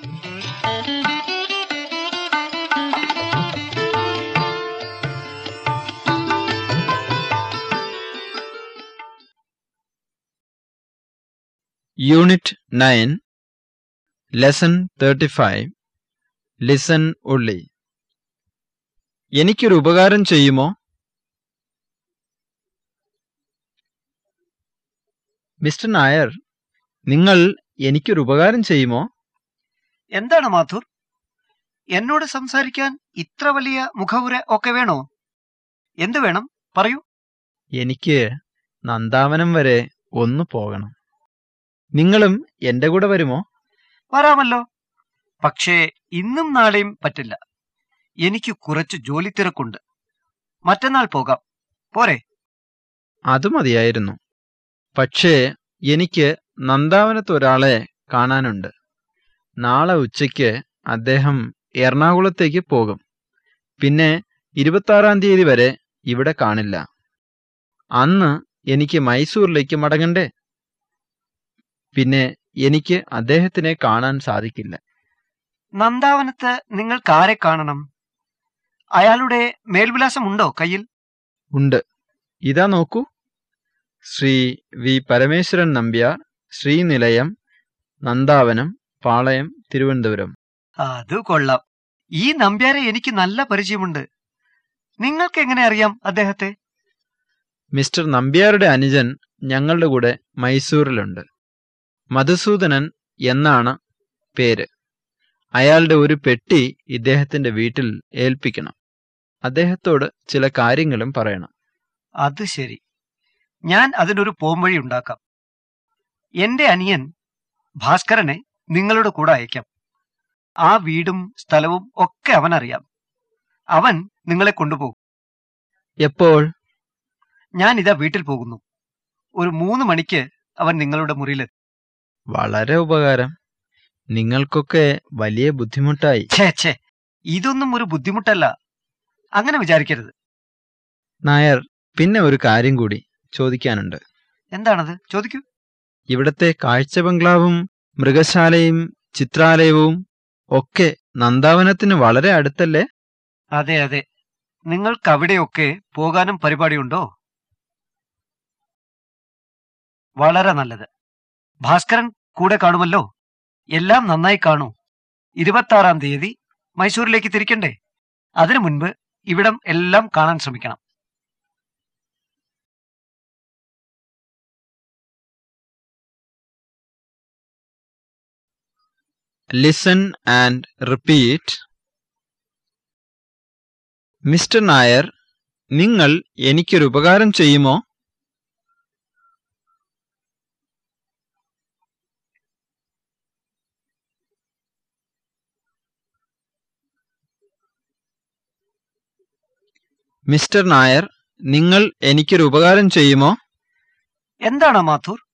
Unit nine lesson thirty five listen ഉള്ളി എനിക്കൊരു ഉപകാരം ചെയ്യുമോ? മിസ്റ്റർ നായർ നിങ്ങൾ എനിക്കൊരു ഉപകാരം ചെയ്യുമോ? എന്താണ് മാഥുർ എന്നോട് സംസാരിക്കാൻ ഇത്ര വലിയ മുഖവുര ഒക്കെ വേണോ? എന്തു വേണം? പറയൂ. എനിക്ക് നന്ദാവനം വരെ ഒന്ന് പോകണം. നിങ്ങളും എന്റെ കൂടെ വരുമോ? വരാമല്ലോ. പക്ഷേ ഇന്നും നാളെയും പറ്റില്ല. എനിക്ക് കുറച്ച് ജോലി തിരക്കുണ്ട്. മറ്റന്നാൾ പോകാം. പോരെ. അത് മതിയായിരുന്നു. പക്ഷേ എനിക്ക് നന്ദാവനത്ത് ഒരാളെ കാണാനുണ്ട്. നാളെ ഉച്ചയ്ക്ക് അദ്ദേഹം എറണാകുളത്തേക്ക് പോകും. പിന്നെ ഇരുപത്താറാം തീയതി വരെ ഇവിടെ കാണില്ല. അന്ന് എനിക്ക് മൈസൂരിലേക്ക് മടങ്ങണ്ടേ? പിന്നെ എനിക്ക് അദ്ദേഹത്തിനെ കാണാൻ സാധിക്കില്ല. നന്ദാവനത്ത് നിങ്ങൾക്ക് ആരെ കാണണം. അയാളുടെ മേൽവിലാസം ഉണ്ടോ കയ്യിൽ? ഉണ്ട്. ഇതാ നോക്കൂ. ശ്രീ വി പരമേശ്വരൻ നമ്പ്യാർ ശ്രീനിലയം നന്ദാവനം പാളയം തിരുവനന്തപുരം. അത് കൊള്ളാം. ഈ നമ്പ്യാരെ എനിക്ക് നല്ല പരിചയമുണ്ട്. നിങ്ങൾക്ക് എങ്ങനെ അറിയാം അദ്ദേഹത്തെ? മിസ്റ്റർ നമ്പ്യാരുടെ അനുജൻ ഞങ്ങളുടെ കൂടെ മൈസൂരിലുണ്ട്. മധുസൂദനൻ എന്നാണ് പേര്. അയാളുടെ ഒരു പെട്ടി ഇദ്ദേഹത്തിന്റെ വീട്ടിൽ ഏൽപ്പിക്കണം. അദ്ദേഹത്തോട് ചില കാര്യങ്ങളും പറയണം. അത് ശരി. ഞാൻ അതിനൊരു പോംവഴി ഉണ്ടാക്കാം. എന്റെ അനിയൻ ഭാസ്കരനെ നിങ്ങളുടെ കൂടെ അയക്കാം. ആ വീടും സ്ഥലവും ഒക്കെ അവൻ അറിയാം അവൻ നിങ്ങളെ കൊണ്ടുപോകും. എപ്പോൾ? ഞാൻ ഇതാ വീട്ടിൽ പോകുന്നു. ഒരു മൂന്ന് മണിക്ക് അവൻ നിങ്ങളുടെ മുറിയിലെത്തും. വളരെ ഉപകാരം. നിങ്ങൾക്കൊക്കെ വലിയ ബുദ്ധിമുട്ടായി. ഛേ ഛേ ഇതൊന്നും ഒരു ബുദ്ധിമുട്ടല്ല. അങ്ങനെ വിചാരിക്കരുത്. നായർ പിന്നെ ഒരു കാര്യം കൂടി ചോദിക്കാനുണ്ട്. എന്താണത്? ചോദിക്കൂ. ഇവിടത്തെ കാഴ്ച ബംഗ്ലാവും മൃഗശാലയും ചിത്രാലയവും ഒക്കെ നന്ദാവനത്തിന് വളരെ അടുത്തല്ലേ? അതെ അതെ. നിങ്ങൾക്ക് അവിടെയൊക്കെ പോകാനും പരിപാടിയുണ്ടോ? വളരെ നല്ലത്. ഭാസ്കരൻ കൂടെ കാണുമല്ലോ? എല്ലാം നന്നായി കാണൂ. ഇരുപത്താറാം തീയതി മൈസൂരിലേക്ക് തിരിക്കണ്ടേ? അതിനു മുൻപ് ഇവിടം എല്ലാം കാണാൻ ശ്രമിക്കണം. Listen and repeat. Mister Nair നിങ്ങൾ എനിക്കൊരു ഉപകാരം ചെയ്യുമോ? മിസ്റ്റർ നായർ നിങ്ങൾ എനിക്കൊരു ഉപകാരം ചെയ്യുമോ? എന്താണ് മാഥൂർ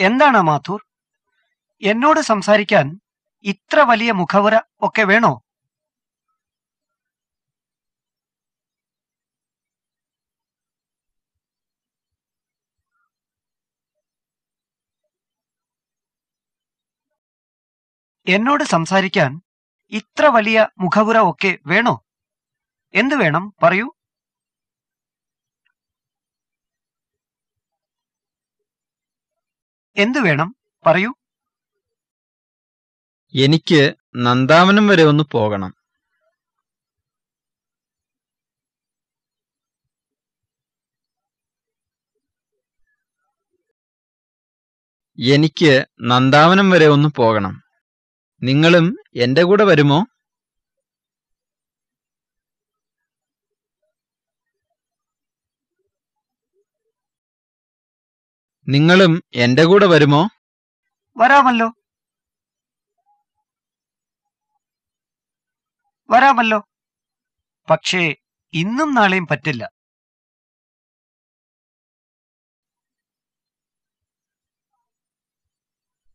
എന്താണ് മാത്തൂർ എന്നോട് സംസാരിക്കാൻ ഇത്ര വലിയ മുഖവര ഒക്കെ വേണോ? എന്നോട് സംസാരിക്കാൻ ഇത്ര വലിയ മുഖവുര ഒക്കെ വേണോ? എന്തു വേണം? പറയൂ. എന്തു വേണം? പറയൂ. എനിക്ക് നന്ദാവനം വരെ ഒന്ന് പോകണം. എനിക്ക് നന്ദാവനം വരെ ഒന്ന് പോകണം. നിങ്ങളും എന്റെ കൂടെ വരുമോ? നിങ്ങളും എന്റെ കൂടെ വരുമോ? വരാമല്ലോ. വരാമല്ലോ. പക്ഷേ ഇന്നും നാളെയും പറ്റില്ല.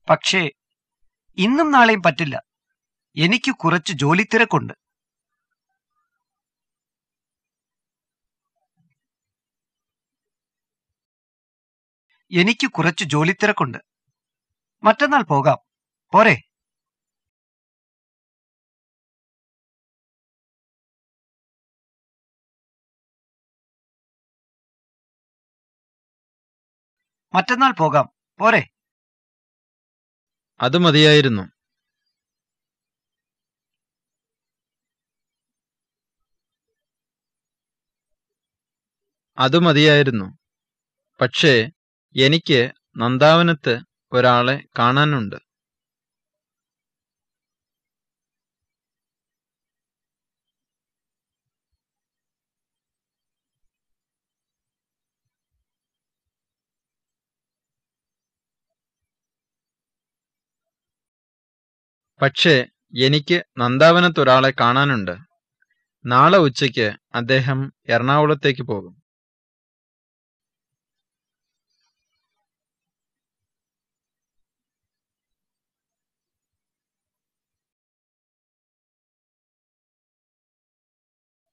പക്ഷേ ഇന്നും നാളെയും പറ്റില്ല. എനിക്ക് കുറച്ച് ജോലി തിരക്കുണ്ട് എനിക്ക് കുറച്ച് ജോലിത്തിരക്കുണ്ട്. മറ്റന്നാൾ പോകാം. പോരെ? മറ്റന്നാൾ പോകാം. പോരെ? അത് മതിയായിരുന്നു. അത് മതിയായിരുന്നു. പക്ഷേ എനിക്ക് നന്ദാവനത്ത് ഒരാളെ കാണാനുണ്ട്. പക്ഷേ എനിക്ക് നന്ദാവനത്ത് ഒരാളെ കാണാനുണ്ട്. നാളെ ഉച്ചയ്ക്ക് അദ്ദേഹം എറണാകുളത്തേക്ക് പോകും.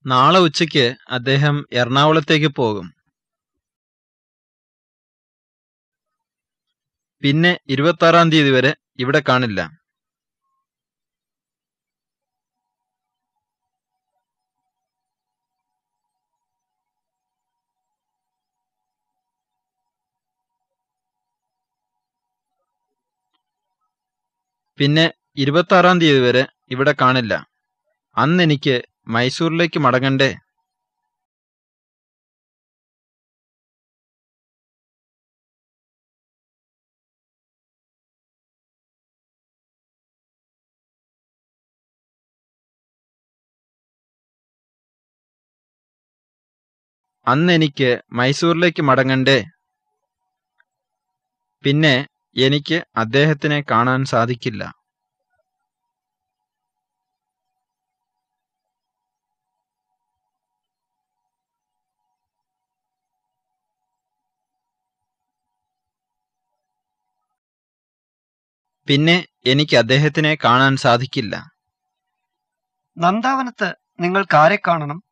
നാളെ ഉച്ചയ്ക്ക് അദ്ദേഹം എറണാകുളത്തേക്ക് പോകും. പിന്നെ ഇരുപത്താറാം തീയതി വരെ ഇവിടെ കാണില്ല. പിന്നെ ഇരുപത്താറാം തീയതി വരെ ഇവിടെ കാണില്ല. അന്നെനിക്ക് മൈസൂറിലേക്ക് മടങ്ങണ്ടേ? അന്നെനിക്ക് മൈസൂറിലേക്ക് മടങ്ങണ്ടേ? പിന്നെ എനിക്ക് അദ്ദേഹത്തിനെ കാണാൻ സാധിക്കില്ല. പിന്നെ എനിക്ക് അദ്ദേഹത്തിനെ കാണാൻ സാധിക്കില്ല. നന്ദാവനത്ത് നിങ്ങൾക്ക് ആരെ കാണണം?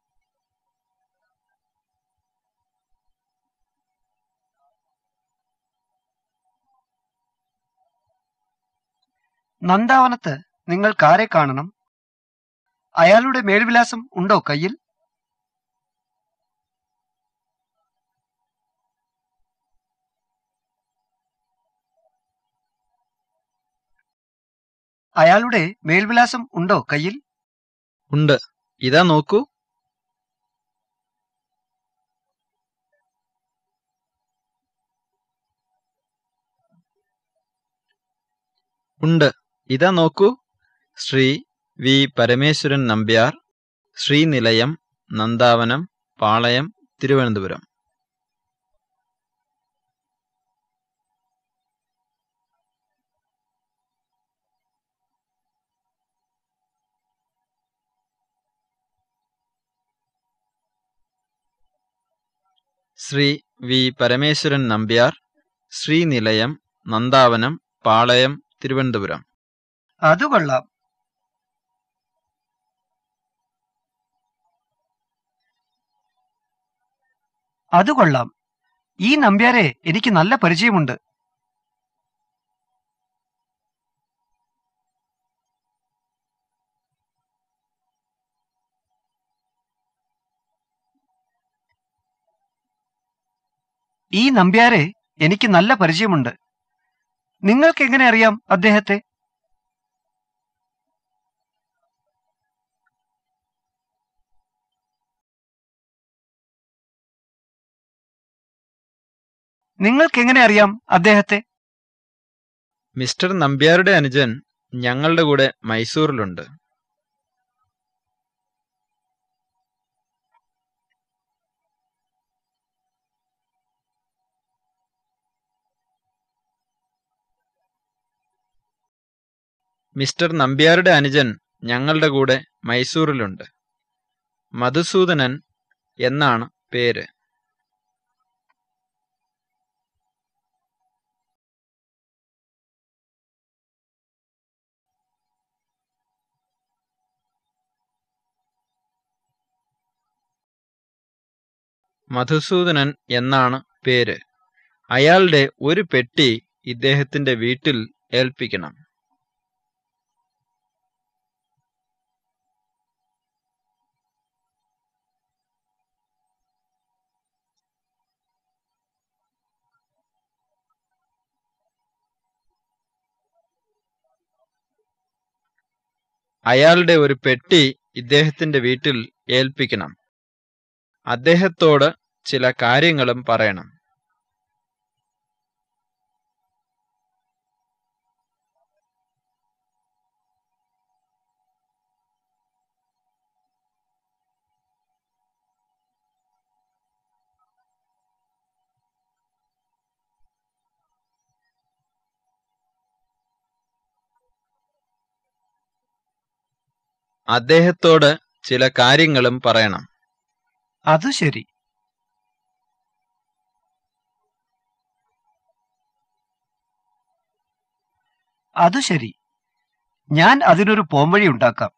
നന്ദാവനത്ത് നിങ്ങൾക്ക് ആരെ കാണണം? അയാളുടെ മേൽവിലാസം ഉണ്ടോ കയ്യിൽ? അയാളുടെ മേൽവിലാസം ഉണ്ടോ കയ്യിൽ? ഉണ്ട്. ഇതാ നോക്കൂ. ഉണ്ട്. ഇതാ നോക്കൂ. ശ്രീ വി. പരമേശ്വരൻ നമ്പ്യാർ ശ്രീനിലയം നന്ദാവനം പാളയം തിരുവനന്തപുരം. ശ്രീ വി പരമേശ്വരൻ നമ്പ്യാർ ശ്രീനിലയം നന്ദാവനം പാളയം തിരുവനന്തപുരം. അത് കൊള്ളാം. അത് കൊള്ളാം. ഈ നമ്പ്യാരെ എനിക്ക് നല്ല പരിചയമുണ്ട്. ഈ നമ്പ്യാരെ എനിക്ക് നല്ല പരിചയമുണ്ട്. നിങ്ങൾക്ക് എങ്ങനെ അറിയാം അദ്ദേഹത്തെ? നിങ്ങൾക്ക് എങ്ങനെ അറിയാം അദ്ദേഹത്തെ? മിസ്റ്റർ നമ്പ്യാരുടെ അനുജൻ ഞങ്ങളുടെ കൂടെ മൈസൂറിലുണ്ട് മിസ്റ്റർ നമ്പ്യാരുടെ അനുജൻ ഞങ്ങളുടെ കൂടെ മൈസൂറിലുണ്ട്. മധുസൂദനൻ എന്നാണ് പേര്. മധുസൂദനൻ എന്നാണ് പേര്. അയാളുടെ ഒരു പെട്ടി ഇദ്ദേഹത്തിന്റെ വീട്ടിൽ ഏൽപ്പിക്കണം. അയാളുടെ ഒരു പെട്ടി ഇദ്ദേഹത്തിന്റെ വീട്ടിൽ ഏൽപ്പിക്കണം. അദ്ദേഹത്തോട് ചില കാര്യങ്ങളും പറയണം. അദ്ദേഹത്തോട് ചില കാര്യങ്ങളും പറയണം. അത് ശരി. അത് ശരി. ഞാൻ അതിനൊരു പോംവഴി ഉണ്ടാക്കാം.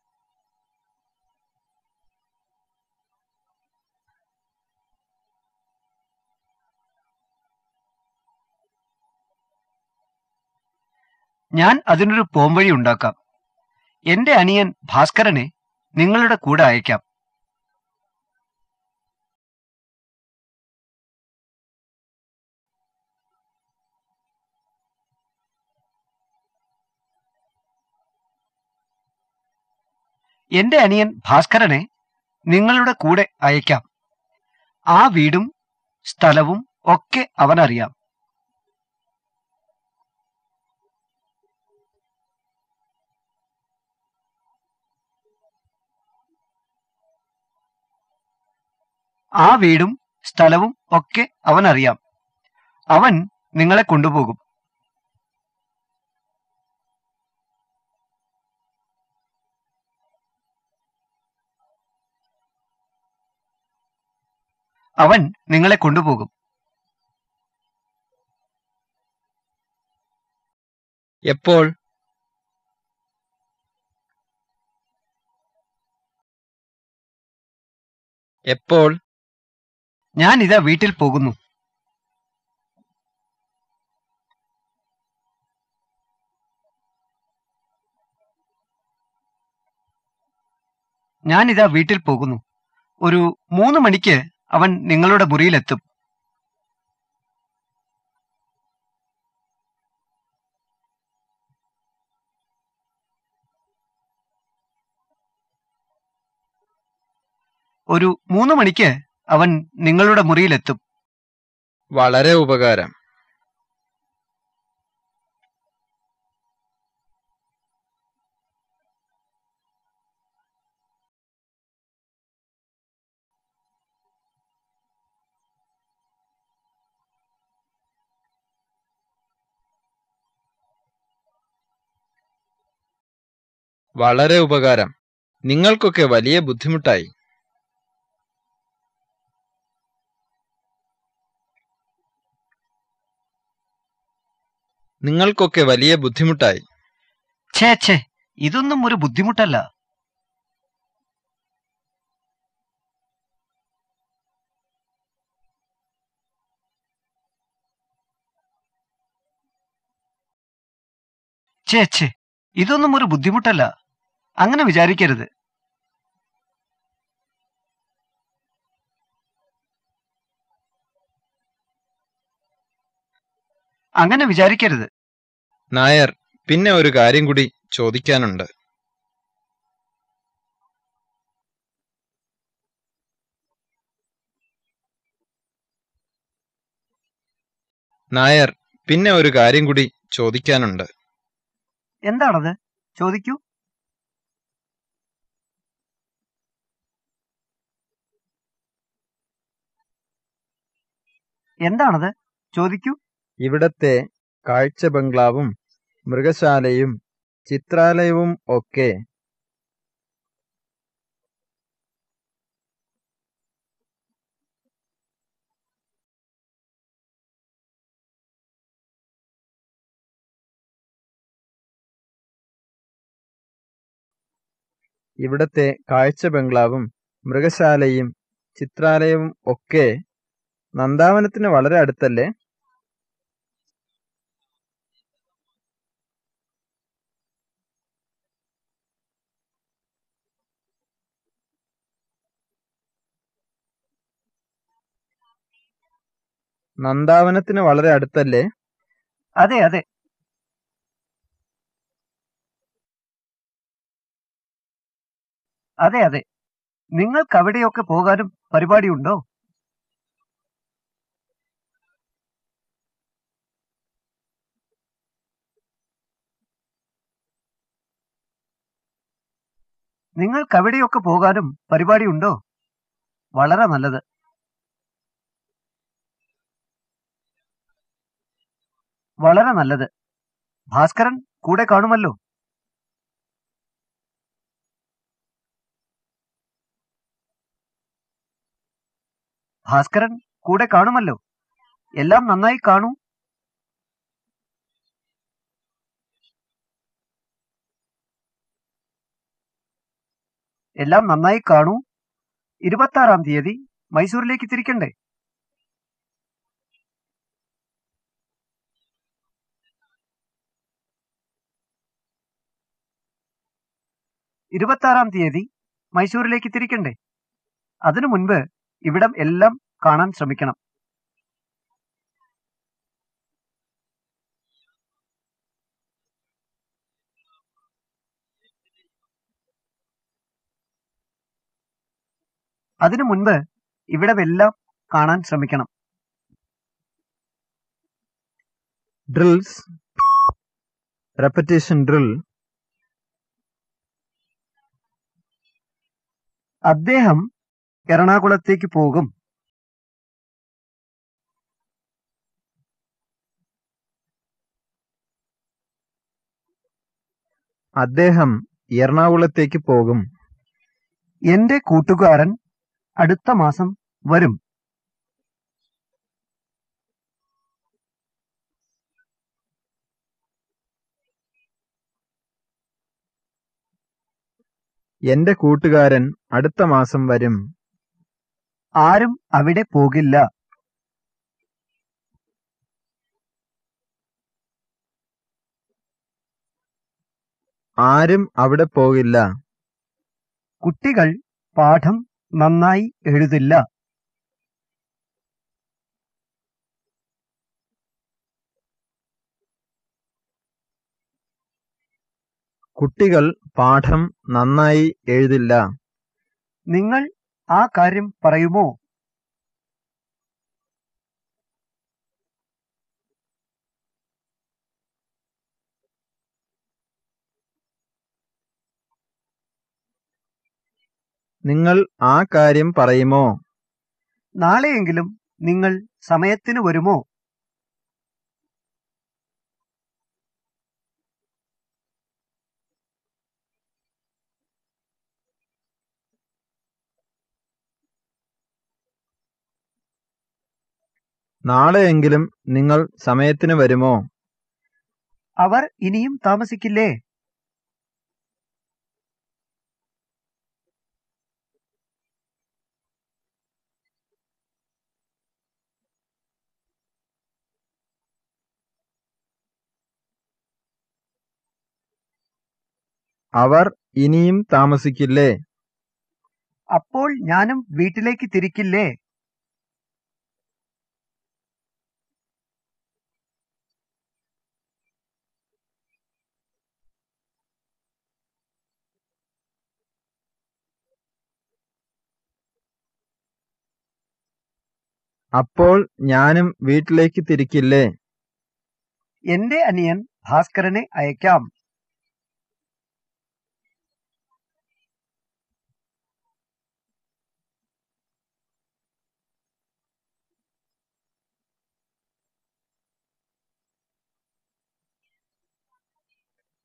ഞാൻ അതിനൊരു പോംവഴി ഉണ്ടാക്കാം. എന്റെ അനിയൻ ഭാസ്കരനെ നിങ്ങളുടെ കൂടെ അയക്കാം. എന്റെ അനിയൻ ഭാസ്കരനെ നിങ്ങളുടെ കൂടെ അയക്കാം. ആ വീടും സ്ഥലവും ഒക്കെ അവനറിയാം. ആ വീടും സ്ഥലവും ഒക്കെ അവൻ അറിയാം. അവൻ നിങ്ങളെ കൊണ്ടുപോകും. അവൻ നിങ്ങളെ കൊണ്ടുപോകും. എപ്പോൾ? എപ്പോൾ? ഞാൻ ഇതാ വീട്ടിൽ പോകുന്നു. ഞാൻ ഇതാ വീട്ടിൽ പോകുന്നു. ഒരു മൂന്ന് മണിക്ക് അവൻ നിങ്ങളുടെ മുറിയിലെത്തും. ഒരു മൂന്ന് മണിക്ക് അവൻ നിങ്ങളുടെ മുറിയിലെത്തും. വളരെ ഉപകാരം. വളരെ ഉപകാരം. നിങ്ങൾക്കൊക്കെ വലിയ ബുദ്ധിമുട്ടായി. നിങ്ങൾക്കൊക്കെ വലിയ ബുദ്ധിമുട്ടായി. ഛേ ഛേ ഇതൊന്നും ഒരു ബുദ്ധിമുട്ടല്ല. ഛേ ഛേ ഇതൊന്നും ഒരു ബുദ്ധിമുട്ടല്ല. അങ്ങനെ വിചാരിക്കരുത്. അങ്ങനെ വിചാരിക്കരുത്. നായർ പിന്നെ ഒരു കാര്യം കൂടി ചോദിക്കാനുണ്ട്. നായർ പിന്നെ ഒരു കാര്യം കൂടി ചോദിക്കാനുണ്ട്. എന്താണത്? ചോദിക്കൂ. എന്താണത്? ചോദിക്കൂ. ഇവിടത്തെ കാഴ്ച ബംഗ്ലാവും മൃഗശാലയും ചിത്രാലയവും ഒക്കെ ഇവിടത്തെ കാഴ്ച ബംഗ്ലാവും മൃഗശാലയും ചിത്രാലയവും ഒക്കെ നന്ദാവനത്തിന് വളരെ അടുത്തല്ലേ? നന്ദാവനത്തിന് വളരെ അടുത്തല്ലേ? അതെ അതെ. അതെ അതെ. നിങ്ങൾക്ക് അവിടെയൊക്കെ പോകാനും പരിപാടിയുണ്ടോ? നിങ്ങൾക്ക് അവിടെയൊക്കെ പോകാനും പരിപാടിയുണ്ടോ? വളരെ നല്ലത്. വളരെ നല്ലത്. ഭാസ്കരൻ കൂടെ കാണുമല്ലോ. ഭാസ്കരൻ കൂടെ കാണുമല്ലോ. എല്ലാം നന്നായി കാണൂ. എല്ലാം നന്നായി കാണൂ. ഇരുപത്തി ആറാം തീയതി മൈസൂരിലേക്ക് തിരിക്കണ്ടേ? ഇരുപത്താറാം തീയതി മൈസൂരിലേക്ക് തിരിക്കണ്ടേ? അതിനു മുൻപ് ഇവിടം എല്ലാം കാണാൻ ശ്രമിക്കണം. അതിനു മുൻപ് ഇവിടമെല്ലാം കാണാൻ ശ്രമിക്കണം. ഡ്രിൽസ്. Repetition drill. അദ്ദേഹം എറണാകുളത്തേക്ക് പോകും. അദ്ദേഹം എറണാകുളത്തേക്ക് പോകും. എന്റെ കൂട്ടുകാരൻ അടുത്ത മാസം വരും. എന്റെ കൂട്ടുകാരൻ അടുത്ത മാസം വരും. ആരും അവിടെ പോകില്ല. ആരും അവിടെ പോകില്ല. കുട്ടികൾ പാഠം നന്നായി എഴുതില്ല. കുട്ടികൾ പാഠം നന്നായി എഴുതില്ല. നിങ്ങൾ ആ കാര്യം പറയുമോ? നിങ്ങൾ ആ കാര്യം പറയുമോ? നാളെയെങ്കിലും നിങ്ങൾ സമയത്തിന് വരുമോ? നാളെയെങ്കിലും നിങ്ങൾ സമയത്തിന് വരുമോ? അവർ ഇനിയും താമസിക്കില്ലേ? അവർ ഇനിയും താമസിക്കില്ലേ? അപ്പോൾ ഞാനും വീട്ടിലേക്ക് തിരിക്കില്ലേ? അപ്പോൾ ഞാനും വീട്ടിലേക്ക് തിരിക്കില്ലേ? എന്റെ അനിയൻ ഭാസ്കരനെ അയക്കാം.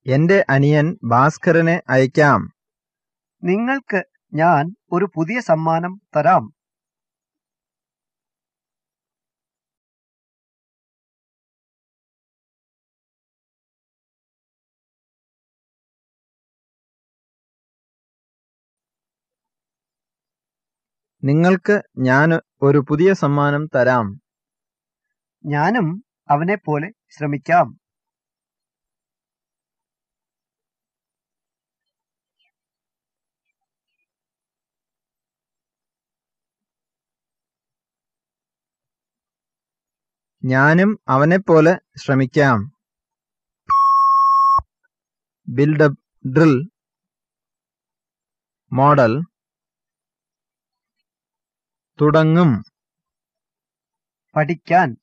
എന്റെ അനിയൻ ഭാസ്കരനെ അയക്കാം. നിങ്ങൾക്ക് ഞാൻ ഒരു പുതിയ സമ്മാനം തരാം. നിങ്ങൾക്ക് ഞാൻ ഒരു പുതിയ സമ്മാനം തരാം. ഞാനും അവനെ പോലെ ശ്രമിക്കാം. ഞാനും അവനെ പോലെ ശ്രമിക്കാം. ബിൽഡപ്പ് ഡ്രിൽ മോഡൽ തുടങ്ങും. പഠിക്കാൻ.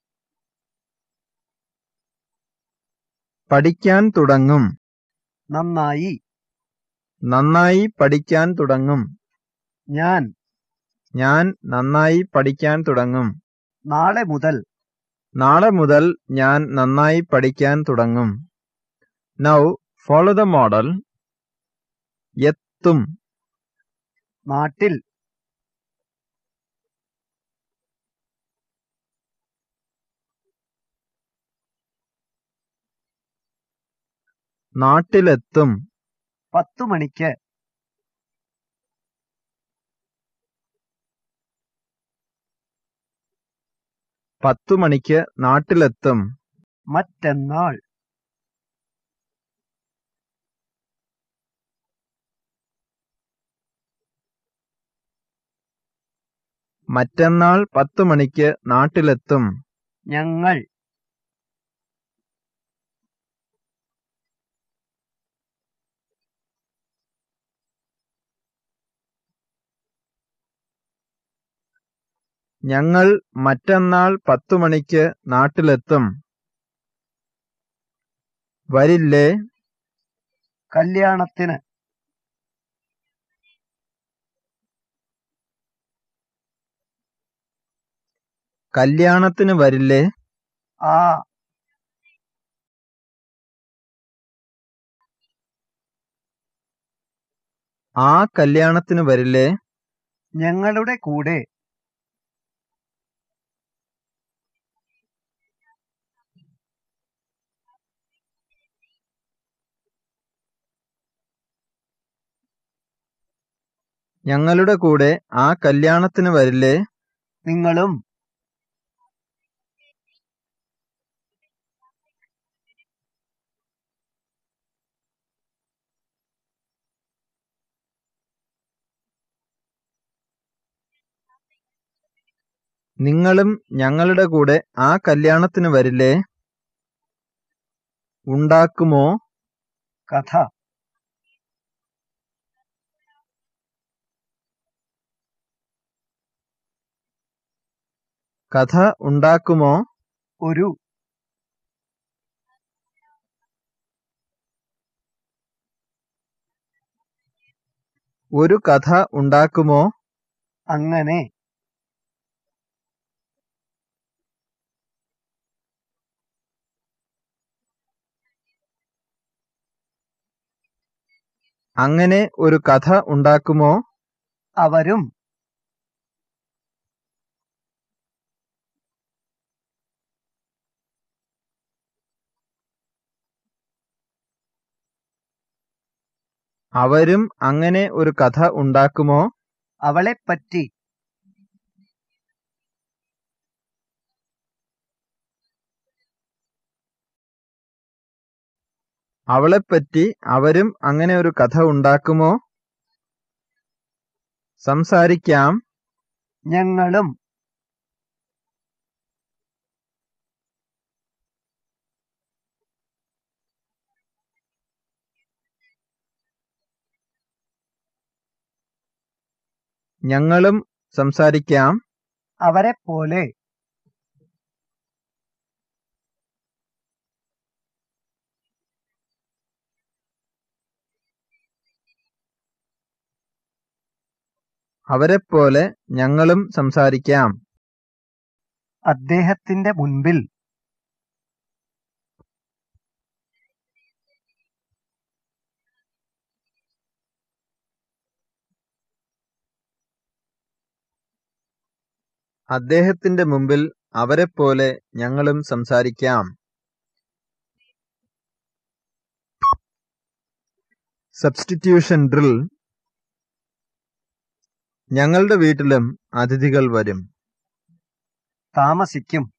പഠിക്കാൻ തുടങ്ങും. നന്നായി. നന്നായി പഠിക്കാൻ തുടങ്ങും. ഞാൻ. ഞാൻ നന്നായി പഠിക്കാൻ തുടങ്ങും. നാളെ മുതൽ. നാളെ മുതൽ ഞാൻ നന്നായി പഠിക്കാൻ തുടങ്ങും. നൗ ഫോളോ ദ മോഡൽ എത്തും. നാട്ടിൽ. നാട്ടിലെത്തും. പത്തു മണിക്ക്. പത്തു മണിക്ക് നാട്ടിലെത്തും. മറ്റന്നാൾ. മറ്റന്നാൾ പത്തു മണിക്ക് നാട്ടിലെത്തും. ഞങ്ങൾ. ഞങ്ങൾ മറ്റന്നാൾ പത്തു മണിക്ക് നാട്ടിലെത്തും. വരില്ലേ? കല്യാണത്തിന്. കല്യാണത്തിന് വരില്ലേ? ആ. ആ കല്യാണത്തിന് വരില്ലേ? ഞങ്ങളുടെ കൂടെ. ഞങ്ങളുടെ കൂടെ ആ കല്യാണത്തിന് വരില്ലേ? നിങ്ങളും. നിങ്ങളും ഞങ്ങളുടെ കൂടെ ആ കല്യാണത്തിന് വരില്ലേ? ഉണ്ടാക്കുമോ? കഥ. കഥ ഉണ്ടാക്കുമോ? ഒരു. ഒരു കഥ ഉണ്ടാക്കുമോ? അങ്ങനെ. അങ്ങനെ ഒരു കഥ ഉണ്ടാക്കുമോ? അവരും അവരും അങ്ങനെ ഒരു കഥ ഉണ്ടാക്കുമോ? അവളെപ്പറ്റി. അവളെപ്പറ്റി അവരും അങ്ങനെ ഒരു കഥ ഉണ്ടാക്കുമോ? സംസാരിക്കാം. ഞങ്ങളും. ഞങ്ങളും സംസാരിക്കാം. അവരെ പോലെ അവരെ പോലെ ഞങ്ങളും സംസാരിക്കാം. അദ്ദേഹത്തിന്റെ മുൻപിൽ അദ്ദേഹത്തിന്റെ മുമ്പിൽ അവരെപ്പോലെ ഞങ്ങളും സംസാരിക്കാം. സബ്സ്റ്റിറ്റ്യൂഷൻ ഡ്രിൽ ഞങ്ങളുടെ വീട്ടിലും അതിഥികൾ വരും. താമസിക്കും.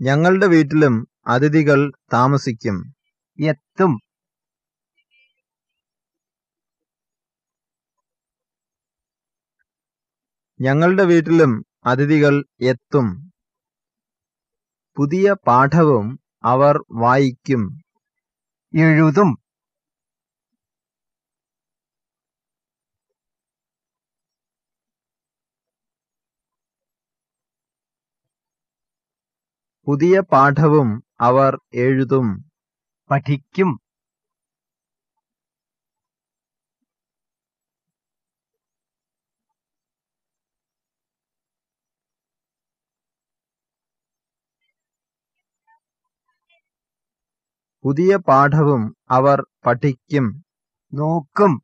ഞങ്ങളുടെ വീട്ടിലും അതിഥികൾ താമസിക്കും. എത്തും. ഞങ്ങളുടെ വീട്ടിലും അതിഥികൾ എത്തും. പുതിയ പാഠവും അവർ വായിക്കും. എഴുതും. പുതിയ പാഠവും അവർ എഴുതും. പഠിക്കും. പുതിയ പാഠവും അവർ പഠിക്കും. നോക്കും.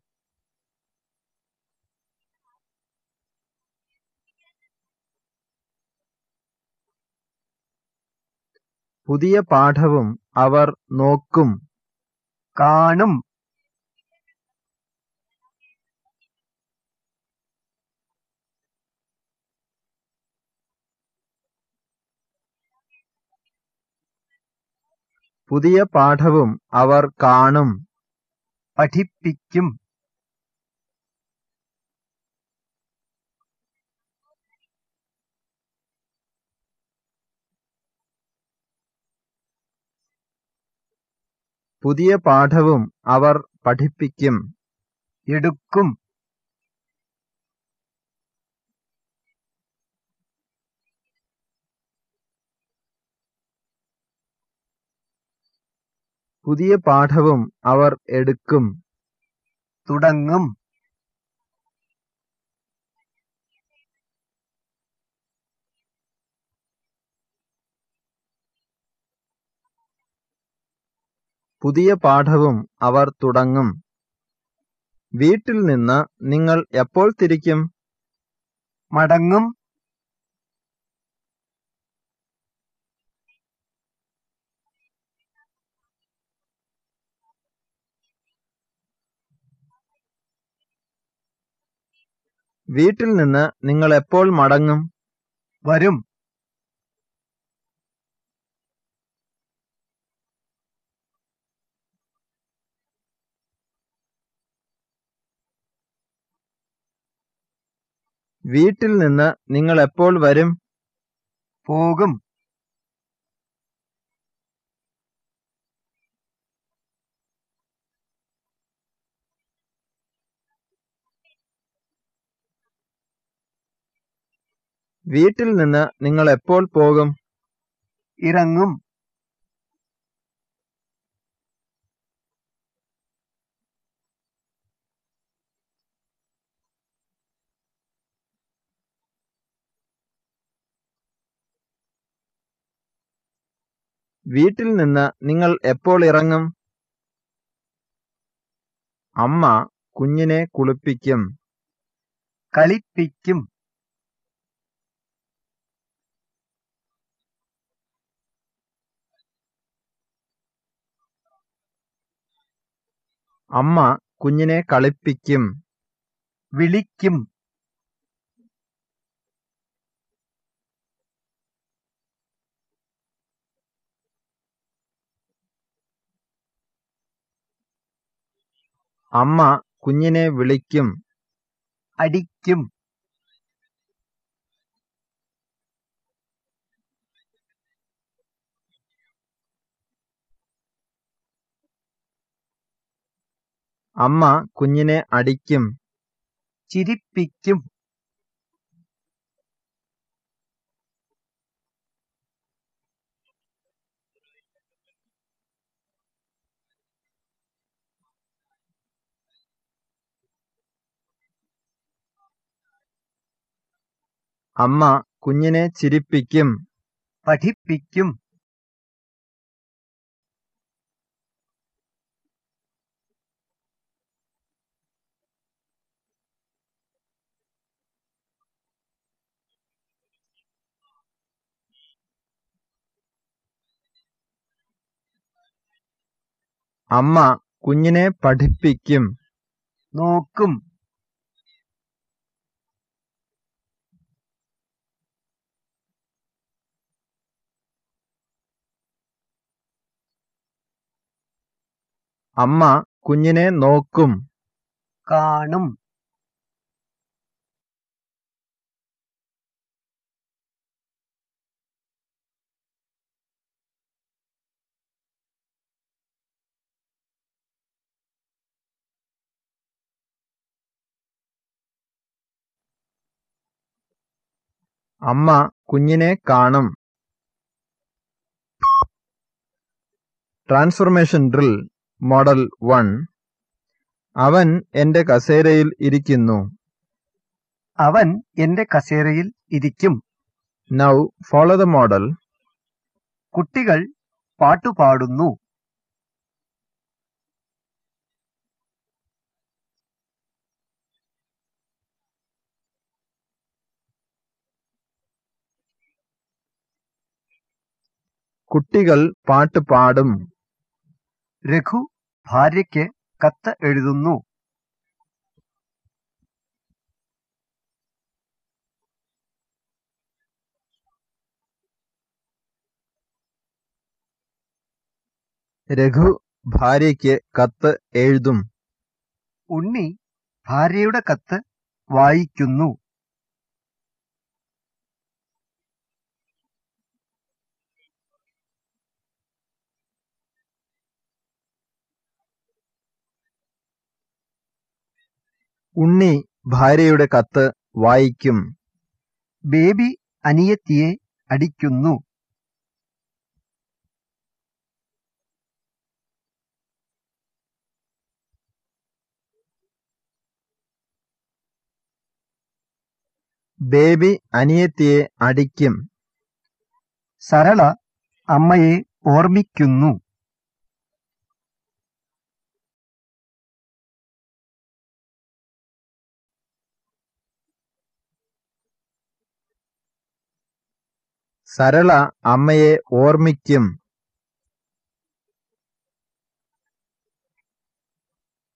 പുതിയ പാഠവും അവർ നോക്കും. കാണും. പുതിയ പാഠവും അവർ കാണും പഠിപ്പിക്കും. പുതിയ പാഠവും അവർ പഠിപ്പിക്കും എടുക്കും. പുതിയ പാഠവും അവർ എടുക്കും. തുടങ്ങും. പുതിയ പാഠവും അവർ തുടങ്ങും. വീട്ടിൽ നിന്ന് നിങ്ങൾ എപ്പോൾ തിരിക്കും? മടങ്ങും. വീട്ടിൽ നിന്ന് നിങ്ങൾ എപ്പോൾ മടങ്ങും? വരും. വീട്ടിൽ നിന്ന് നിങ്ങൾ എപ്പോൾ വരും? പോകും. വീട്ടിൽ നിന്ന് നിങ്ങൾ എപ്പോൾ പോകും? ഇറങ്ങും. വീട്ടിൽ നിന്ന് നിങ്ങൾ എപ്പോൾ ഇറങ്ങും? അമ്മ കുഞ്ഞിനെ കുളിപ്പിക്കും. കളിപ്പിക്കും. അമ്മ കുഞ്ഞിനെ കളിപ്പിക്കും. വിളിക്കും. അമ്മ കുഞ്ഞിനെ വിളിക്കും. അടിക്കും. അമ്മ കുഞ്ഞിനെ അടിക്കും. ചിരിപ്പിക്കും. അമ്മ കുഞ്ഞിനെ ചിരിപ്പിക്കും. പഠിപ്പിക്കും. അമ്മ കുഞ്ഞിനെ പഠിപ്പിക്കും. നോക്കും. അമ്മ കുഞ്ഞിനെ നോക്കും. കാണും. അമ്മ കുഞ്ഞിനെ കാണും. Transformation drill model one. അവൻ എന്റെ കസേരയിൽ ഇരിക്കുന്നു. അവൻ എന്റെ കസേരയിൽ ഇരിക്കും. Now follow the model. കുട്ടികൾ പാട്ടുപാടുന്നു. കുട്ടികൾ പാട്ട് പാടും. രഘു ഭാര്യയ്ക്ക് കത്ത് എഴുതുന്നു. രഘു ഭാര്യയ്ക്ക് കത്ത് എഴുതും. ഉണ്ണി ഭാര്യയുടെ കത്ത് വായിക്കുന്നു. ഉണ്ണി ഭാര്യയുടെ കത്ത് വായിക്കും. ബേബി അനിയത്തിയെ അടിക്കുന്നു. ബേബി അനിയത്തിയെ അടിക്കും. സരള അമ്മയെ ഓർമ്മിക്കുന്നു. സരള അമ്മയെ ഓർമ്മിക്കും.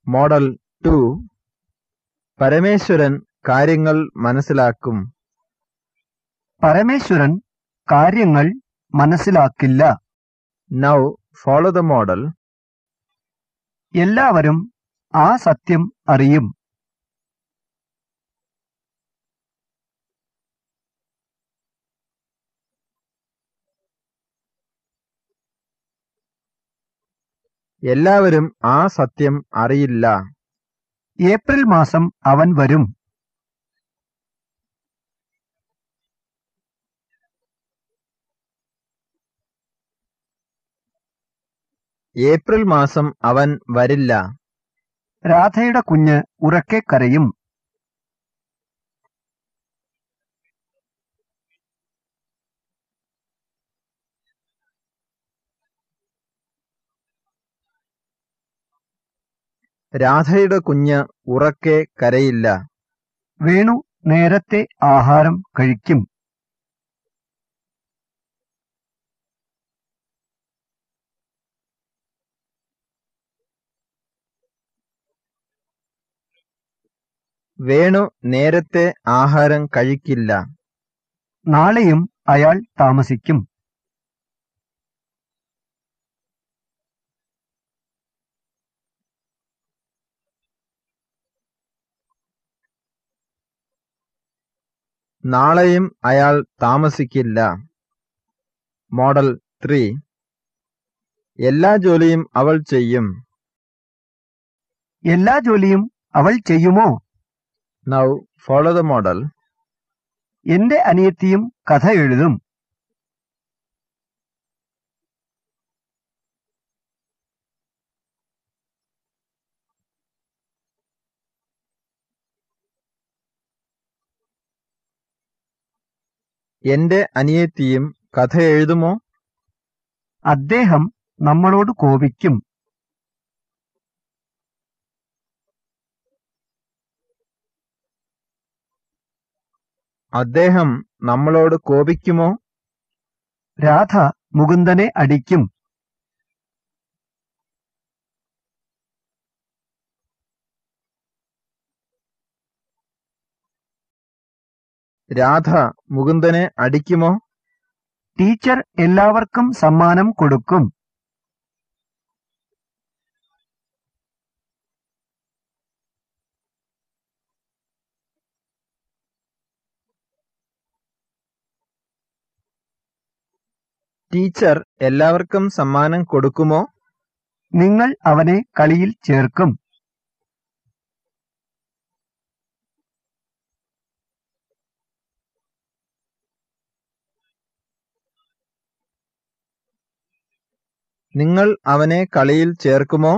Model to. പരമേശ്വരൻ കാര്യങ്ങൾ മനസ്സിലാക്കും. പരമേശ്വരൻ കാര്യങ്ങൾ മനസ്സിലാക്കില്ല. നൗ ഫോളോ ദ മോഡൽ എല്ലാവരും ആ സത്യം അറിയും. എല്ലാവരും ആ സത്യം അറിയില്ല. ഏപ്രിൽ മാസം അവൻ വരും. ഏപ്രിൽ മാസം അവൻ വരില്ല. രാധയുടെ കുഞ്ഞ് ഉറക്കെ കരയും. രാധയുടെ കുഞ്ഞ് ഉറക്കെ കരയില്ല. വേണു നേരത്തെ ആഹാരം കഴിക്കും. വേണു നേരത്തെ ആഹാരം കഴിക്കില്ല. നാളെയും അയാൾ താമസിക്കും. നാളെയും അയാൾ താമസിക്കില്ല. Model three. എല്ലാ ജോലിയും അവൾ ചെയ്യും. എല്ലാ ജോലിയും അവൾ ചെയ്യുമോ? നൗ ഫോളോ ദ മോഡൽ എന്റെ അനിയത്തിയും കഥ എഴുതും. എന്റെ അനിയത്തിയും കഥ എഴുതുമോ? അദ്ദേഹം നമ്മളോട് കോപിക്കും. അദ്ദേഹം നമ്മളോട് കോപിക്കുമോ? രാധ മുകുന്ദനെ അടിക്കും. രാധ മുകുന്ദനെ അടിക്കുമോ? ടീച്ചർ എല്ലാവർക്കും സമ്മാനം കൊടുക്കും. ടീച്ചർ എല്ലാവർക്കും സമ്മാനം കൊടുക്കുമോ? നിങ്ങൾ അവനെ കളിയിൽ ചേർക്കും. നിങ്ങൾ അവനെ കളിയിൽ ചേർക്കുമോ?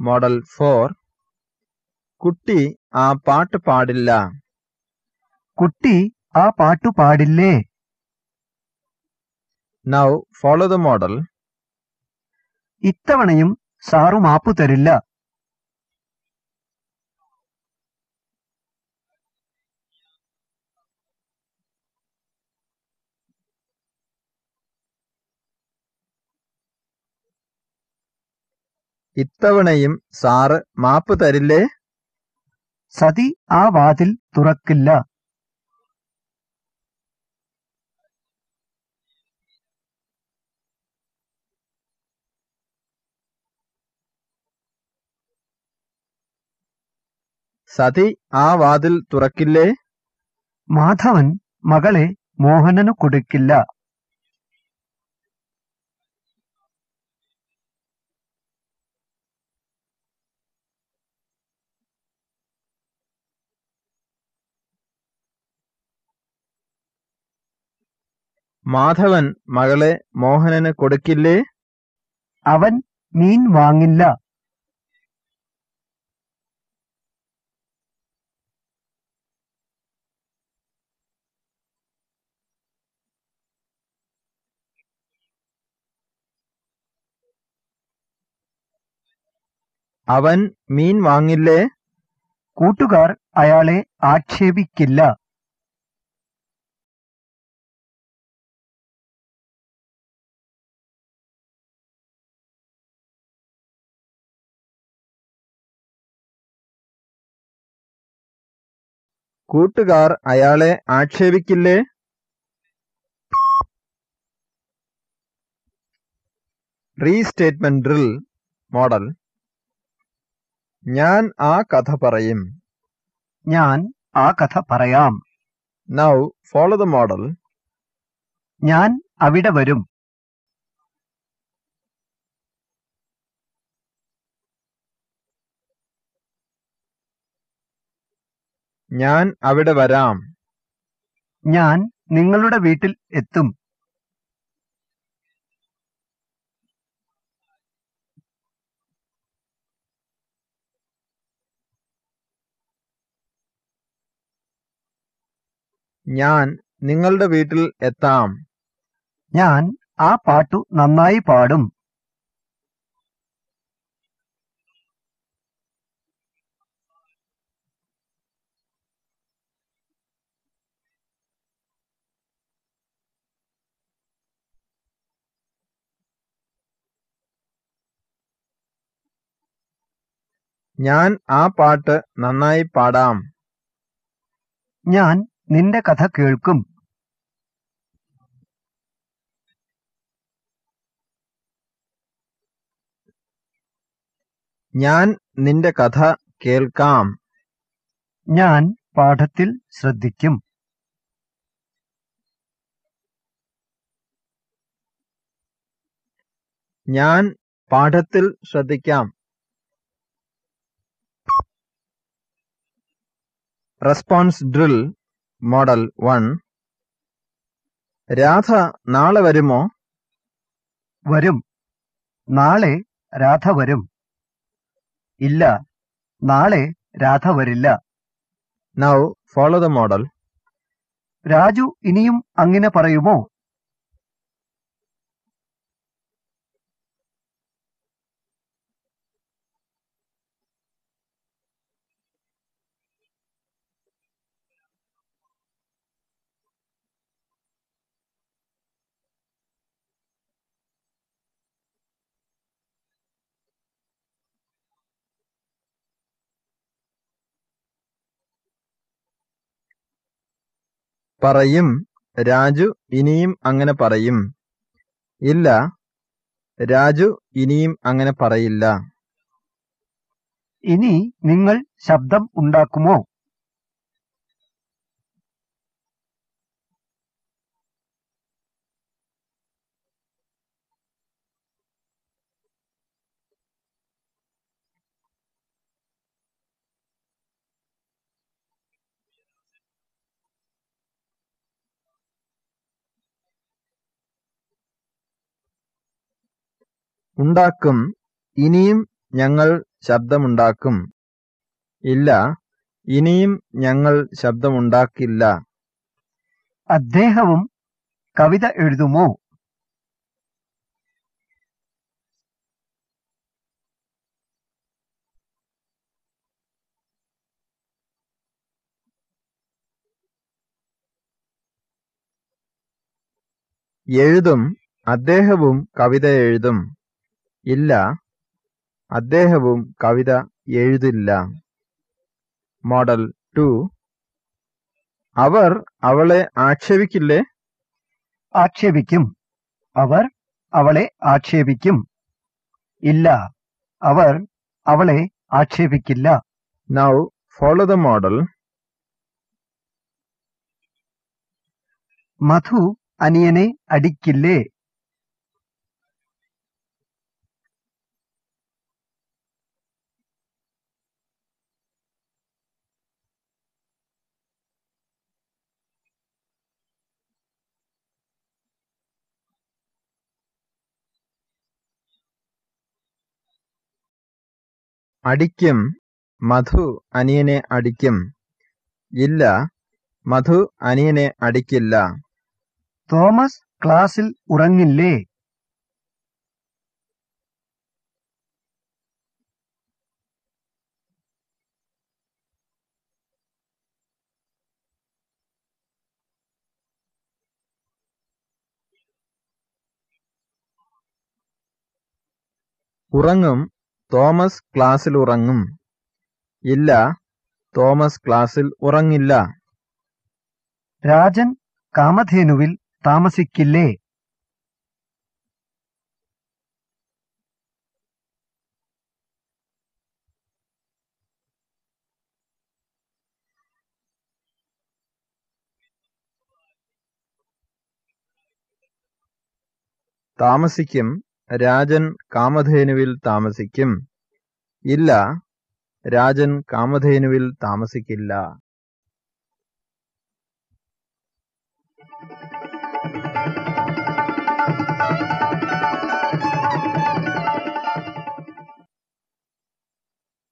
Model four. കുട്ടി ആ പാട്ട് പാടില്ല. കുട്ടി ആ പാട്ടു പാടില്ലേ? നൗ ഫോളോ ദ മോഡൽ ഇത്തവണയും സാറു മാപ്പു തരില്ല. ഇത്തവണയും സാറ് മാപ്പ് തരില്ലേ? സതി ആ വാതിൽ തുറക്കില്ല. സതി ആ വാതിൽ തുറക്കില്ലേ? മാധവൻ മകളെ മോഹനനു കൊടുക്കില്ല. മാധവൻ മകളെ മോഹനന് കൊടുക്കില്ലേ? അവൻ മീൻ വാങ്ങില്ല. അവൻ മീൻ വാങ്ങില്ലേ? കൂട്ടുകാർ അയാളെ ആക്ഷേപിക്കില്ല. കൂട്ടുകാർ അയാളെ ആക്ഷേപിക്കില്ലേ? Restatement drill model. ഞാൻ ആ കഥ പറയും. ഞാൻ ആ കഥ പറയാം. നൗ ഫോളോ ദ മോഡൽ ഞാൻ അവിടെ വരും. ഞാൻ അവിടെ വരാം. ഞാൻ നിങ്ങളുടെ വീട്ടിൽ എത്തും. ഞാൻ നിങ്ങളുടെ വീട്ടിൽ എത്താം. ഞാൻ ആ പാട്ടു നന്നായി പാടും. ഞാൻ ആ പാട്ട് നന്നായി പാടാം. ഞാൻ നിന്റെ കഥ കേൾക്കും. ഞാൻ നിന്റെ കഥ കേൾക്കാം. ഞാൻ പാഠത്തിൽ ശ്രദ്ധിക്കും. ഞാൻ പാഠത്തിൽ ശ്രദ്ധിക്കാം. Response drill model one. Radha നാളെ വരുമോ? വരും. നാളെ രാധ വരും. ഇല്ല. നാളെ രാധ വരില്ല. Now follow the model Raju ഇനിയും അങ്ങനെ പറയുമോ? പറയും. രാജു ഇനിയും അങ്ങനെ പറയും. ഇല്ല. രാജു ഇനിയും അങ്ങനെ പറയില്ല. ഇനി നിങ്ങൾ ശബ്ദം ഉണ്ടാക്കുമോ? ഉണ്ടാക്കും. ഇനിയും ഞങ്ങൾ ശബ്ദമുണ്ടാക്കും. ഇല്ല ഇനിയും ഞങ്ങൾ ശബ്ദമുണ്ടാക്കില്ല. അദ്ദേഹവും കവിത എഴുതുമോ? എഴുതും അദ്ദേഹവും കവിത എഴുതും. ഇല്ല. അദ്ദേഹവും കവിത എഴുതില്ല. Model to. അവർ അവളെ ആക്ഷേപിക്കില്ലേ? ആക്ഷേപിക്കും. അവർ അവളെ ആക്ഷേപിക്കും. ഇല്ല. അവർ അവളെ ആക്ഷേപിക്കില്ല. Now follow the model Madhu അനിയനെ അടിക്കില്ലേ? അടിക്കും. മധു അനിയനെ അടിക്കും. ഇല്ല മധു അനിയനെ അടിക്കില്ല. തോമസ് ക്ലാസ്സിൽ ഉറങ്ങില്ലേ? ഉറങ്ങും. തോമസ് ക്ലാസ്സിൽ ഉറങ്ങും. ഇല്ല തോമസ് ക്ലാസ്സിൽ ഉറങ്ങില്ല. രാജൻ കാമധേനുവിൽ താമസിക്കില്ലേ? താമസിക്കും. രാജൻ കാമധേനുവിൽ താമസിക്കും. ഇല്ല രാജൻ കാമധേനുവിൽ താമസിക്കില്ല.